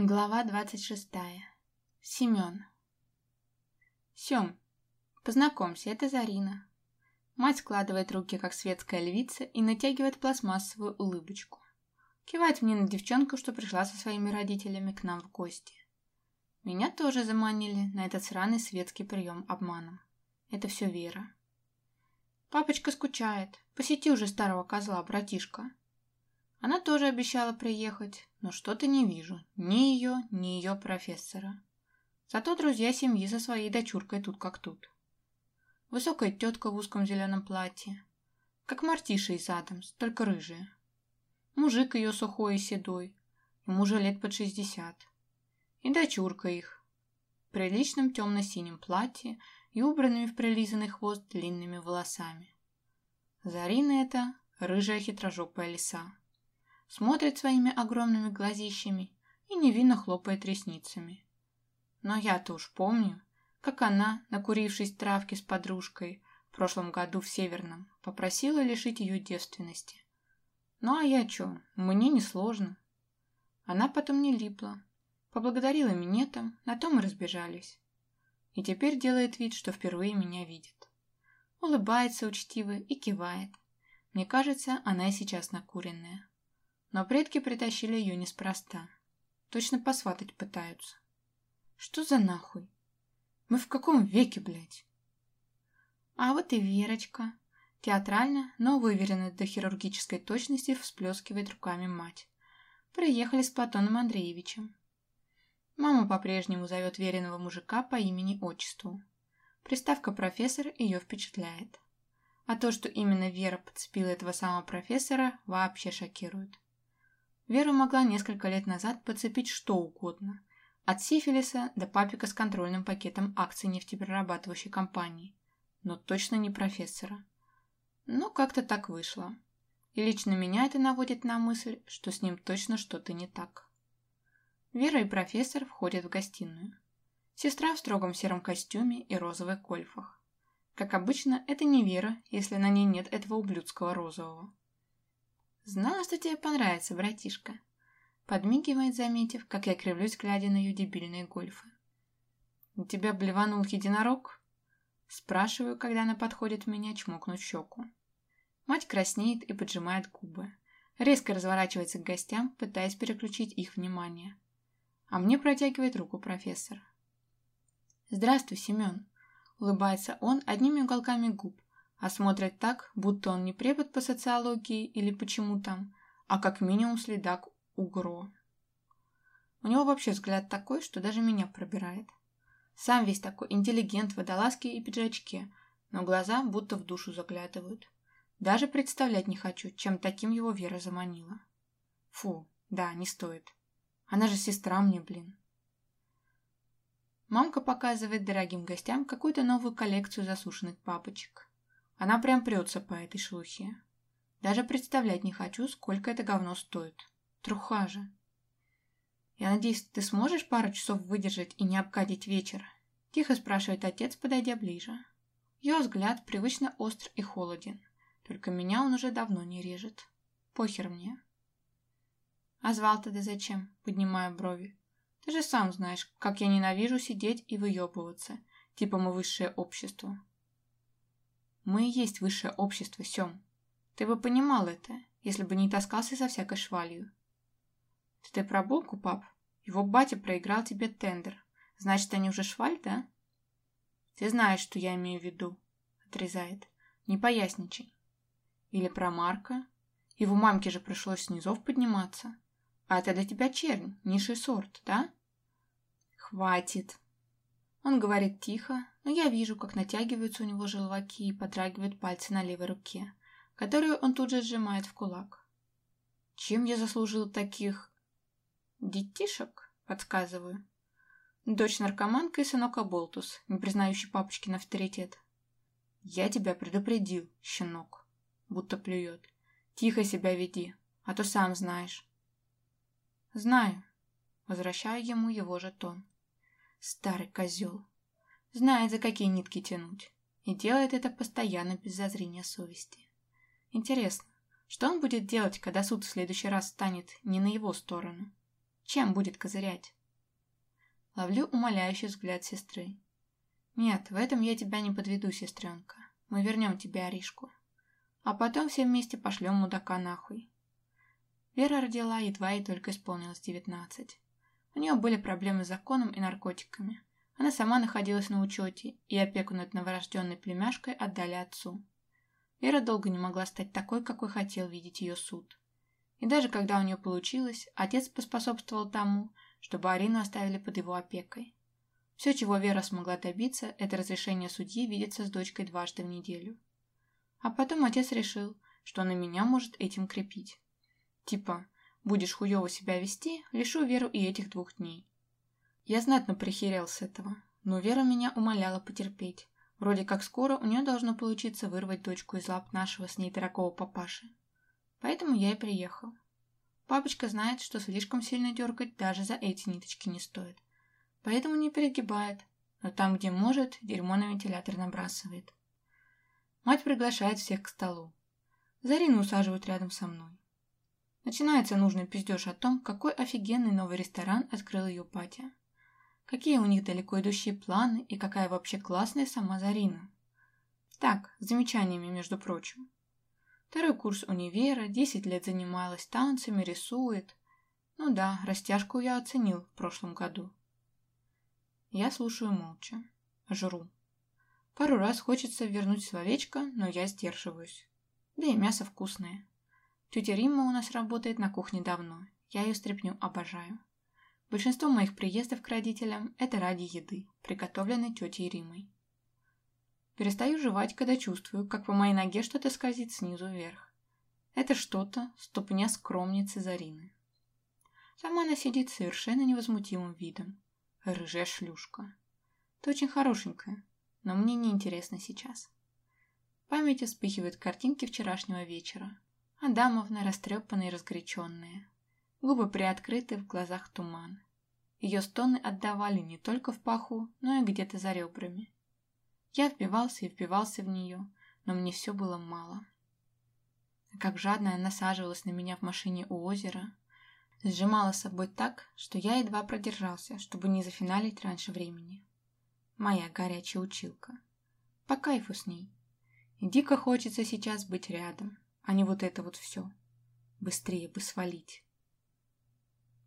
Глава двадцать шестая. Семен. Сем, познакомься, это Зарина. Мать складывает руки, как светская львица, и натягивает пластмассовую улыбочку. Кивает мне на девчонку, что пришла со своими родителями к нам в гости. Меня тоже заманили на этот сраный светский прием обманом. Это все Вера. Папочка скучает. Посети уже старого козла, братишка. Она тоже обещала приехать, но что-то не вижу. Ни ее, ни ее профессора. Зато друзья семьи со своей дочуркой тут как тут. Высокая тетка в узком зеленом платье. Как Мартиша из Адамс, только рыжая. Мужик ее сухой и седой. Ему же лет под шестьдесят. И дочурка их. В приличном темно-синем платье и убранными в прилизанный хвост длинными волосами. Зарина это рыжая хитрожопая лиса смотрит своими огромными глазищами и невинно хлопает ресницами. Но я-то уж помню, как она, накурившись травки с подружкой в прошлом году в Северном, попросила лишить ее девственности. Ну а я чё, мне не сложно. Она потом не липла, поблагодарила минетом, на том и разбежались. И теперь делает вид, что впервые меня видит. Улыбается учтиво и кивает. Мне кажется, она и сейчас накуренная. Но предки притащили ее неспроста. Точно посватать пытаются. Что за нахуй? Мы в каком веке, блядь? А вот и Верочка. Театрально, но выверенно до хирургической точности всплескивает руками мать. Приехали с Платоном Андреевичем. Мама по-прежнему зовет веренного мужика по имени-отчеству. Приставка «профессор» ее впечатляет. А то, что именно Вера подцепила этого самого профессора, вообще шокирует. Вера могла несколько лет назад подцепить что угодно. От сифилиса до папика с контрольным пакетом акций нефтеперерабатывающей компании. Но точно не профессора. Но как-то так вышло. И лично меня это наводит на мысль, что с ним точно что-то не так. Вера и профессор входят в гостиную. Сестра в строгом сером костюме и розовых кольфах. Как обычно, это не Вера, если на ней нет этого ублюдского розового. «Знала, что тебе понравится, братишка», подмигивает, заметив, как я кривлюсь, глядя на ее дебильные гольфы. «У тебя блеванул единорог?» Спрашиваю, когда она подходит меня чмокнуть щеку. Мать краснеет и поджимает губы. Резко разворачивается к гостям, пытаясь переключить их внимание. А мне протягивает руку профессор. «Здравствуй, Семен», — улыбается он одними уголками губ, а смотрит так, будто он не препод по социологии или почему там, а как минимум следак УГРО. У него вообще взгляд такой, что даже меня пробирает. Сам весь такой интеллигент в водолазке и пиджачке, но глаза будто в душу заглядывают. Даже представлять не хочу, чем таким его Вера заманила. Фу, да, не стоит. Она же сестра мне, блин. Мамка показывает дорогим гостям какую-то новую коллекцию засушенных папочек. Она прям прется по этой шлухе. Даже представлять не хочу, сколько это говно стоит. Труха же. Я надеюсь, ты сможешь пару часов выдержать и не обкатить вечер? Тихо спрашивает отец, подойдя ближе. Ее взгляд привычно остр и холоден. Только меня он уже давно не режет. Похер мне. А звал тогда зачем? Поднимаю брови. Ты же сам знаешь, как я ненавижу сидеть и выебываться. Типа мы высшее общество. Мы и есть высшее общество, Сем. Ты бы понимал это, если бы не таскался со всякой швалью. Ты, про булку, пап? Его батя проиграл тебе тендер. Значит, они уже шваль, да? Ты знаешь, что я имею в виду, отрезает. Не поясничай. Или про Марка. Его мамке же пришлось с низов подниматься. А это для тебя чернь, низший сорт, да? Хватит. Он говорит тихо, но я вижу, как натягиваются у него желваки и подрагивают пальцы на левой руке, которую он тут же сжимает в кулак. Чем я заслужил таких... детишек? Подсказываю. Дочь наркоманка и сынок Аболтус, не признающий папочкин авторитет. Я тебя предупредил, щенок. Будто плюет. Тихо себя веди, а то сам знаешь. Знаю. Возвращаю ему его жетон. Старый козел. Знает, за какие нитки тянуть. И делает это постоянно без зазрения совести. Интересно, что он будет делать, когда суд в следующий раз станет не на его сторону? Чем будет козырять? Ловлю умоляющий взгляд сестры. Нет, в этом я тебя не подведу, сестренка. Мы вернем тебе Аришку. А потом все вместе пошлем мудака нахуй. Вера родила едва ей только исполнилось девятнадцать. У нее были проблемы с законом и наркотиками. Она сама находилась на учете, и опеку над новорожденной племяшкой отдали отцу. Вера долго не могла стать такой, какой хотел видеть ее суд. И даже когда у нее получилось, отец поспособствовал тому, чтобы Арину оставили под его опекой. Все, чего Вера смогла добиться, это разрешение судьи видеться с дочкой дважды в неделю. А потом отец решил, что на меня может этим крепить. Типа, будешь хуево себя вести, лишу Веру и этих двух дней. Я знатно прихерел с этого, но Вера меня умоляла потерпеть. Вроде как скоро у нее должно получиться вырвать дочку из лап нашего с ней дорогого папаши. Поэтому я и приехал. Папочка знает, что слишком сильно дергать даже за эти ниточки не стоит. Поэтому не перегибает, но там, где может, дерьмо на вентилятор набрасывает. Мать приглашает всех к столу. Зарину усаживают рядом со мной. Начинается нужный пиздеж о том, какой офигенный новый ресторан открыл ее патя. Какие у них далеко идущие планы и какая вообще классная сама Зарина. Так, с замечаниями, между прочим. Второй курс универа, 10 лет занималась танцами, рисует. Ну да, растяжку я оценил в прошлом году. Я слушаю молча. Жру. Пару раз хочется вернуть словечко, но я сдерживаюсь. Да и мясо вкусное. Тетя Римма у нас работает на кухне давно. Я ее стряпню обожаю. Большинство моих приездов к родителям – это ради еды, приготовленной тетей Римой. Перестаю жевать, когда чувствую, как по моей ноге что-то скользит снизу вверх. Это что-то ступня скромницы Зарины. Сама она сидит совершенно невозмутимым видом. Рыжая шлюшка. Ты очень хорошенькая, но мне не интересно сейчас. В памяти вспыхивают картинки вчерашнего вечера. Адамовна растрепанная и разгоряченная. Губы приоткрыты, в глазах туман. Ее стоны отдавали не только в паху, но и где-то за ребрами. Я вбивался и вбивался в нее, но мне все было мало. Как жадно она насаживалась на меня в машине у озера, сжимала собой так, что я едва продержался, чтобы не зафиналить раньше времени. Моя горячая училка. По кайфу с ней. Дико хочется сейчас быть рядом, а не вот это вот все. Быстрее бы свалить.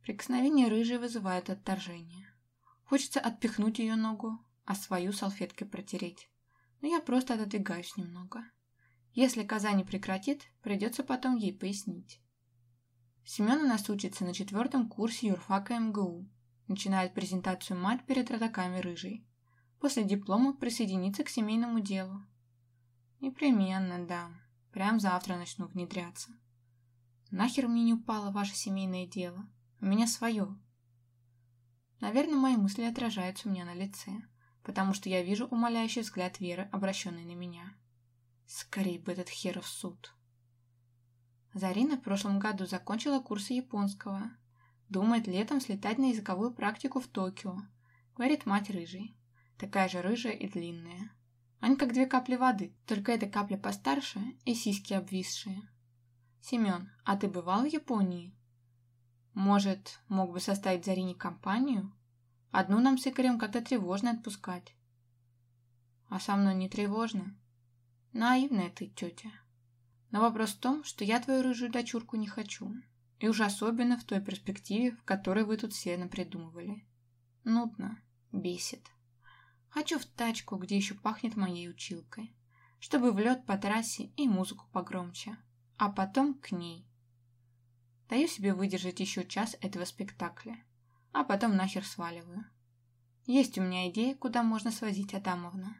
Прикосновение рыжей вызывает отторжение. Хочется отпихнуть ее ногу, а свою салфеткой протереть. Но я просто отодвигаюсь немного. Если коза не прекратит, придется потом ей пояснить. Семен у нас учится на четвертом курсе юрфака МГУ. Начинает презентацию мать перед родаками рыжей. После диплома присоединиться к семейному делу. Непременно, да. Прям завтра начну внедряться. Нахер мне не упало ваше семейное дело? У меня свое. Наверное, мои мысли отражаются у меня на лице потому что я вижу умоляющий взгляд Веры, обращенный на меня. Скорей бы этот херов суд. Зарина в прошлом году закончила курсы японского. Думает летом слетать на языковую практику в Токио. Говорит мать рыжей. Такая же рыжая и длинная. Они как две капли воды, только эта капля постарше и сиськи обвисшие. Семен, а ты бывал в Японии? Может, мог бы составить Зарине компанию? Одну нам с Игорем как-то тревожно отпускать. А со мной не тревожно. Наивная ты, тетя. Но вопрос в том, что я твою рыжую дочурку не хочу. И уж особенно в той перспективе, в которой вы тут все напридумывали. Нудно, бесит. Хочу в тачку, где еще пахнет моей училкой. Чтобы в лед по трассе и музыку погромче. А потом к ней. Даю себе выдержать еще час этого спектакля а потом нахер сваливаю. Есть у меня идея, куда можно свозить Адамовна.